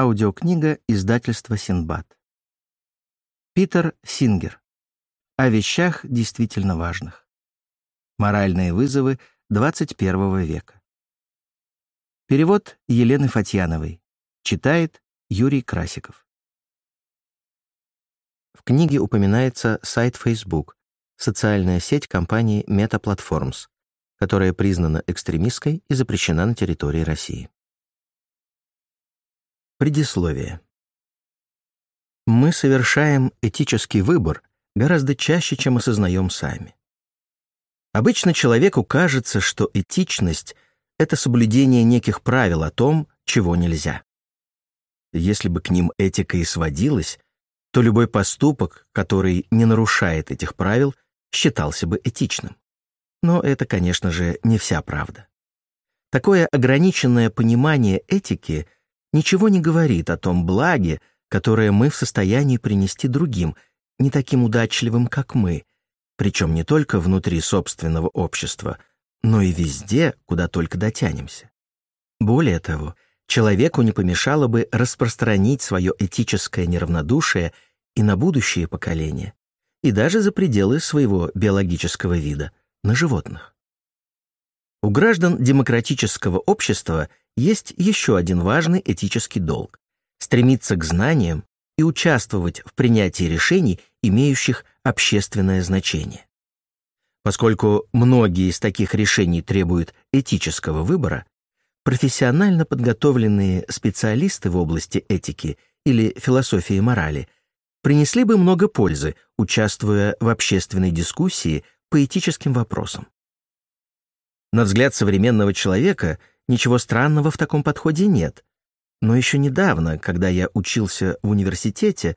Аудиокнига издательства Синбад. Питер Сингер. О вещах действительно важных. Моральные вызовы 21 века. Перевод Елены Фатьяновой. Читает Юрий Красиков. В книге упоминается сайт Facebook, социальная сеть компании Meta Platforms, которая признана экстремистской и запрещена на территории России. Предисловие. Мы совершаем этический выбор гораздо чаще, чем осознаем сами. Обычно человеку кажется, что этичность — это соблюдение неких правил о том, чего нельзя. Если бы к ним этика и сводилась, то любой поступок, который не нарушает этих правил, считался бы этичным. Но это, конечно же, не вся правда. Такое ограниченное понимание этики — ничего не говорит о том благе, которое мы в состоянии принести другим, не таким удачливым, как мы, причем не только внутри собственного общества, но и везде, куда только дотянемся. Более того, человеку не помешало бы распространить свое этическое неравнодушие и на будущие поколения, и даже за пределы своего биологического вида, на животных. У граждан демократического общества есть еще один важный этический долг — стремиться к знаниям и участвовать в принятии решений, имеющих общественное значение. Поскольку многие из таких решений требуют этического выбора, профессионально подготовленные специалисты в области этики или философии морали принесли бы много пользы, участвуя в общественной дискуссии по этическим вопросам. На взгляд современного человека — Ничего странного в таком подходе нет. Но еще недавно, когда я учился в университете,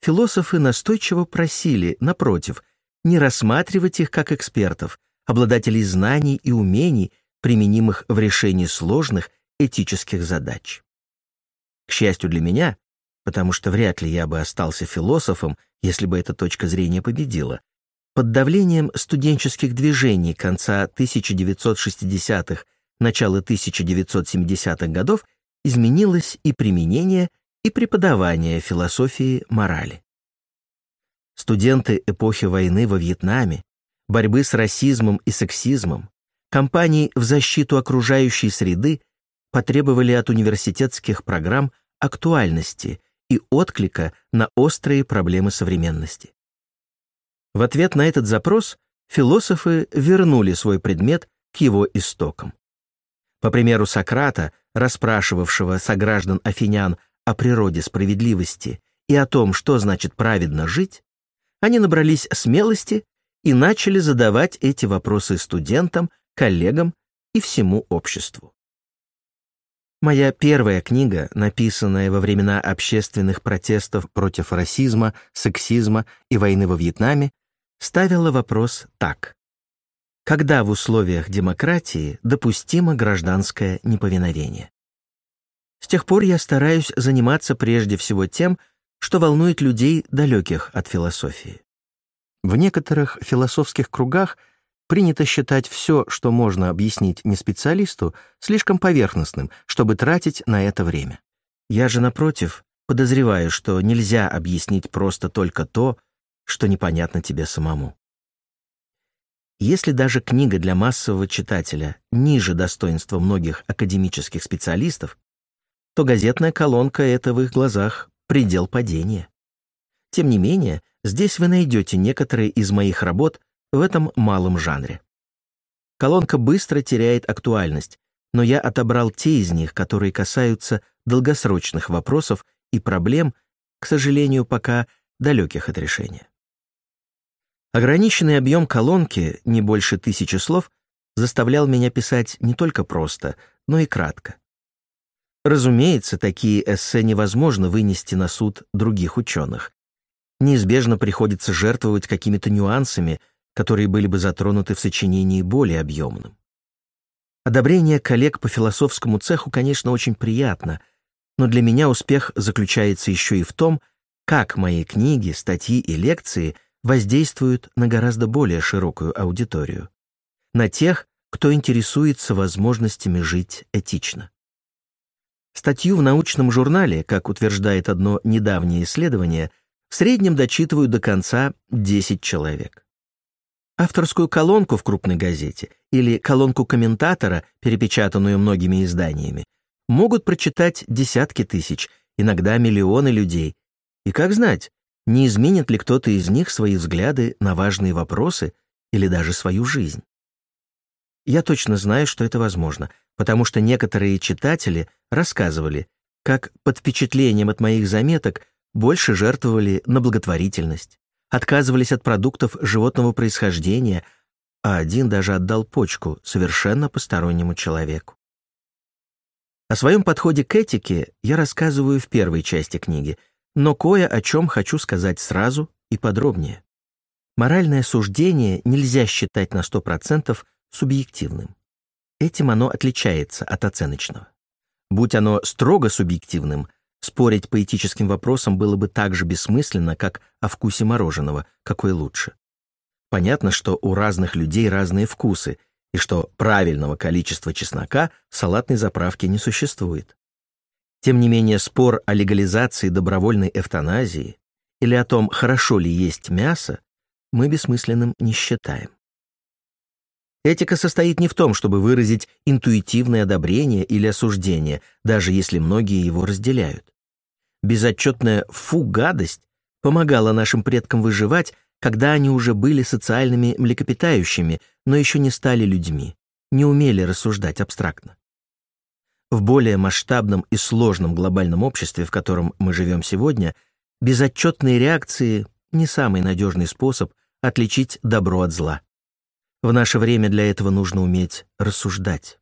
философы настойчиво просили, напротив, не рассматривать их как экспертов, обладателей знаний и умений, применимых в решении сложных этических задач. К счастью для меня, потому что вряд ли я бы остался философом, если бы эта точка зрения победила, под давлением студенческих движений конца 1960-х начала 1970-х годов изменилось и применение, и преподавание философии морали. Студенты эпохи войны во Вьетнаме, борьбы с расизмом и сексизмом, кампаний в защиту окружающей среды потребовали от университетских программ актуальности и отклика на острые проблемы современности. В ответ на этот запрос философы вернули свой предмет к его истокам. По примеру Сократа, расспрашивавшего сограждан афинян о природе справедливости и о том, что значит праведно жить, они набрались смелости и начали задавать эти вопросы студентам, коллегам и всему обществу. Моя первая книга, написанная во времена общественных протестов против расизма, сексизма и войны во Вьетнаме, ставила вопрос так когда в условиях демократии допустимо гражданское неповиновение. С тех пор я стараюсь заниматься прежде всего тем, что волнует людей, далеких от философии. В некоторых философских кругах принято считать все, что можно объяснить не специалисту, слишком поверхностным, чтобы тратить на это время. Я же, напротив, подозреваю, что нельзя объяснить просто только то, что непонятно тебе самому. Если даже книга для массового читателя ниже достоинства многих академических специалистов, то газетная колонка — это в их глазах предел падения. Тем не менее, здесь вы найдете некоторые из моих работ в этом малом жанре. Колонка быстро теряет актуальность, но я отобрал те из них, которые касаются долгосрочных вопросов и проблем, к сожалению, пока далеких от решения. Ограниченный объем колонки, не больше тысячи слов, заставлял меня писать не только просто, но и кратко. Разумеется, такие эссе невозможно вынести на суд других ученых. Неизбежно приходится жертвовать какими-то нюансами, которые были бы затронуты в сочинении более объемным. Одобрение коллег по философскому цеху, конечно, очень приятно, но для меня успех заключается еще и в том, как мои книги, статьи и лекции — воздействуют на гораздо более широкую аудиторию, на тех, кто интересуется возможностями жить этично. Статью в научном журнале, как утверждает одно недавнее исследование, в среднем дочитывают до конца 10 человек. Авторскую колонку в крупной газете или колонку комментатора, перепечатанную многими изданиями, могут прочитать десятки тысяч, иногда миллионы людей. И как знать, не изменит ли кто-то из них свои взгляды на важные вопросы или даже свою жизнь. Я точно знаю, что это возможно, потому что некоторые читатели рассказывали, как под впечатлением от моих заметок больше жертвовали на благотворительность, отказывались от продуктов животного происхождения, а один даже отдал почку совершенно постороннему человеку. О своем подходе к этике я рассказываю в первой части книги, но кое о чем хочу сказать сразу и подробнее. Моральное суждение нельзя считать на 100% субъективным. Этим оно отличается от оценочного. Будь оно строго субъективным, спорить по этическим вопросам было бы так же бессмысленно, как о вкусе мороженого, какой лучше. Понятно, что у разных людей разные вкусы, и что правильного количества чеснока в салатной заправке не существует. Тем не менее, спор о легализации добровольной эвтаназии или о том, хорошо ли есть мясо, мы бессмысленным не считаем. Этика состоит не в том, чтобы выразить интуитивное одобрение или осуждение, даже если многие его разделяют. Безотчетная «фу-гадость» помогала нашим предкам выживать, когда они уже были социальными млекопитающими, но еще не стали людьми, не умели рассуждать абстрактно. В более масштабном и сложном глобальном обществе, в котором мы живем сегодня, безотчетные реакции — не самый надежный способ отличить добро от зла. В наше время для этого нужно уметь рассуждать.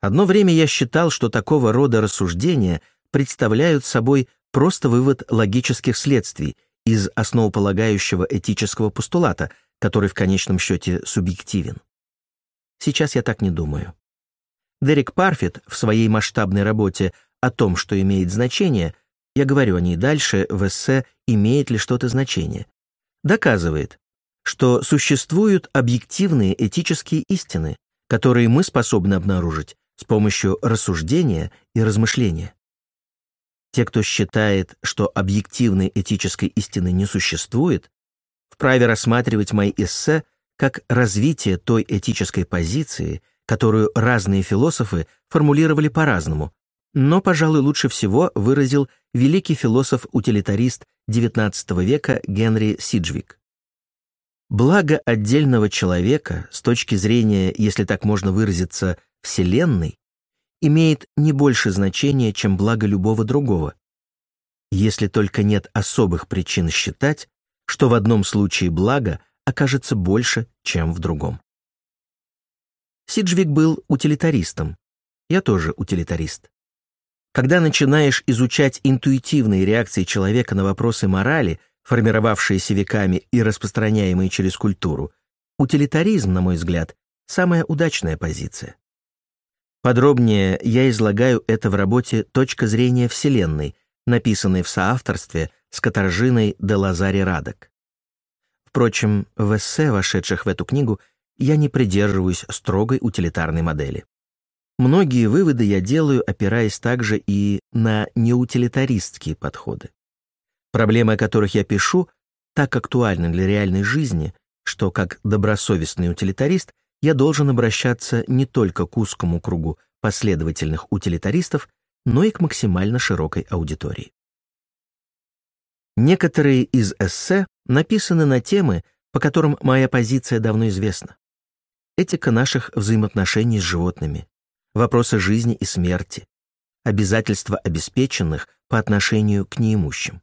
Одно время я считал, что такого рода рассуждения представляют собой просто вывод логических следствий из основополагающего этического постулата, который в конечном счете субъективен. Сейчас я так не думаю. Дерек Парфит в своей масштабной работе о том, что имеет значение, я говорю о ней дальше в эссе «Имеет ли что-то значение», доказывает, что существуют объективные этические истины, которые мы способны обнаружить с помощью рассуждения и размышления. Те, кто считает, что объективной этической истины не существует, вправе рассматривать мои эссе как развитие той этической позиции, которую разные философы формулировали по-разному, но, пожалуй, лучше всего выразил великий философ-утилитарист XIX века Генри Сиджвик. Благо отдельного человека с точки зрения, если так можно выразиться, Вселенной, имеет не больше значения, чем благо любого другого, если только нет особых причин считать, что в одном случае благо окажется больше, чем в другом. Сиджвик был утилитаристом. Я тоже утилитарист. Когда начинаешь изучать интуитивные реакции человека на вопросы морали, формировавшиеся веками и распространяемые через культуру, утилитаризм, на мой взгляд, самая удачная позиция. Подробнее я излагаю это в работе «Точка зрения Вселенной», написанной в соавторстве с Катаржиной де Лазаре Радок. Впрочем, в эссе, вошедших в эту книгу, я не придерживаюсь строгой утилитарной модели. Многие выводы я делаю, опираясь также и на неутилитаристские подходы. Проблемы, о которых я пишу, так актуальны для реальной жизни, что как добросовестный утилитарист я должен обращаться не только к узкому кругу последовательных утилитаристов, но и к максимально широкой аудитории. Некоторые из эссе написаны на темы, по которым моя позиция давно известна этика наших взаимоотношений с животными, вопросы жизни и смерти, обязательства обеспеченных по отношению к неимущим.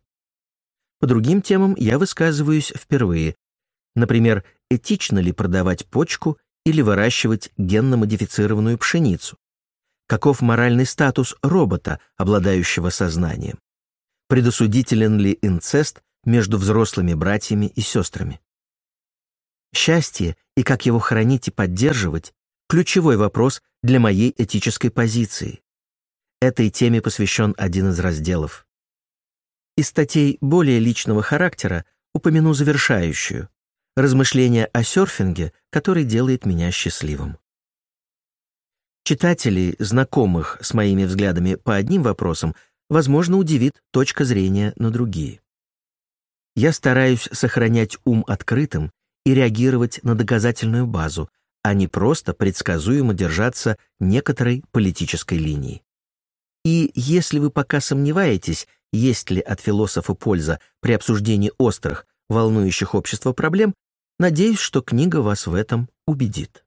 По другим темам я высказываюсь впервые. Например, этично ли продавать почку или выращивать генно-модифицированную пшеницу? Каков моральный статус робота, обладающего сознанием? Предосудителен ли инцест между взрослыми братьями и сестрами? Счастье и как его хранить и поддерживать – ключевой вопрос для моей этической позиции. Этой теме посвящен один из разделов. Из статей более личного характера упомяну завершающую – размышления о серфинге, который делает меня счастливым. Читателей, знакомых с моими взглядами по одним вопросам, возможно, удивит точка зрения на другие. Я стараюсь сохранять ум открытым и реагировать на доказательную базу, а не просто предсказуемо держаться некоторой политической линии. И если вы пока сомневаетесь, есть ли от философа польза при обсуждении острых, волнующих общество проблем, надеюсь, что книга вас в этом убедит.